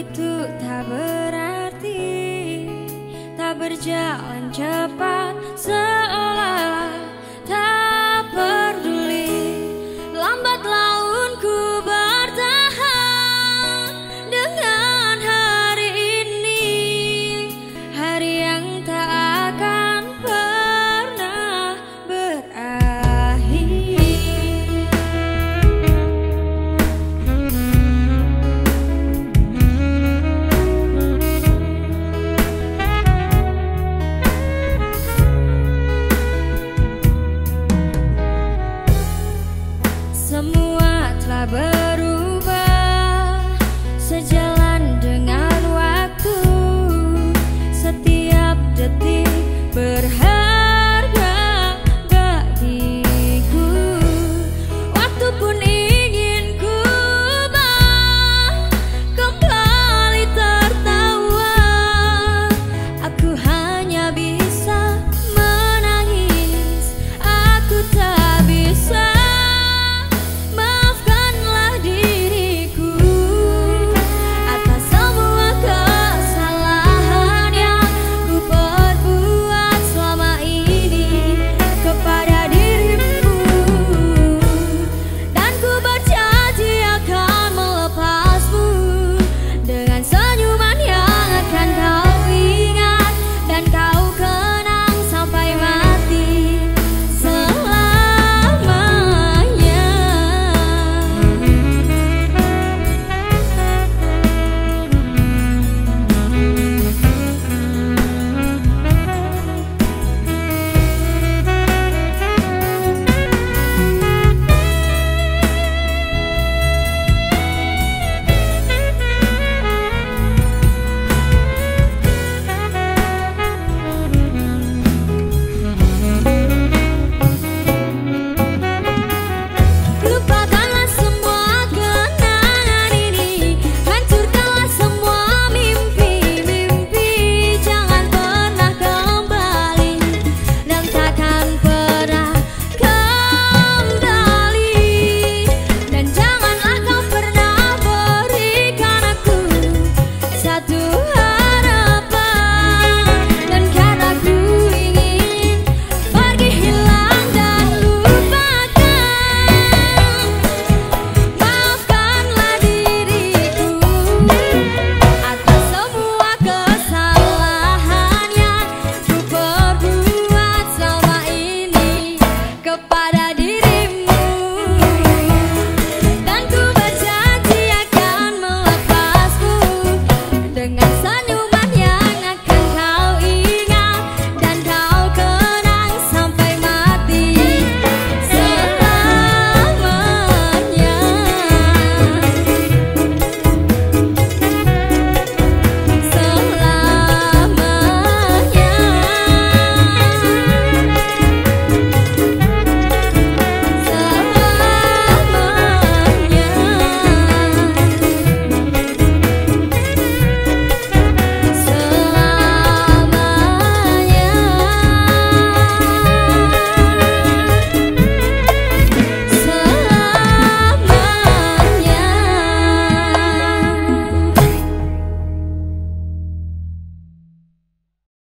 To have. vơ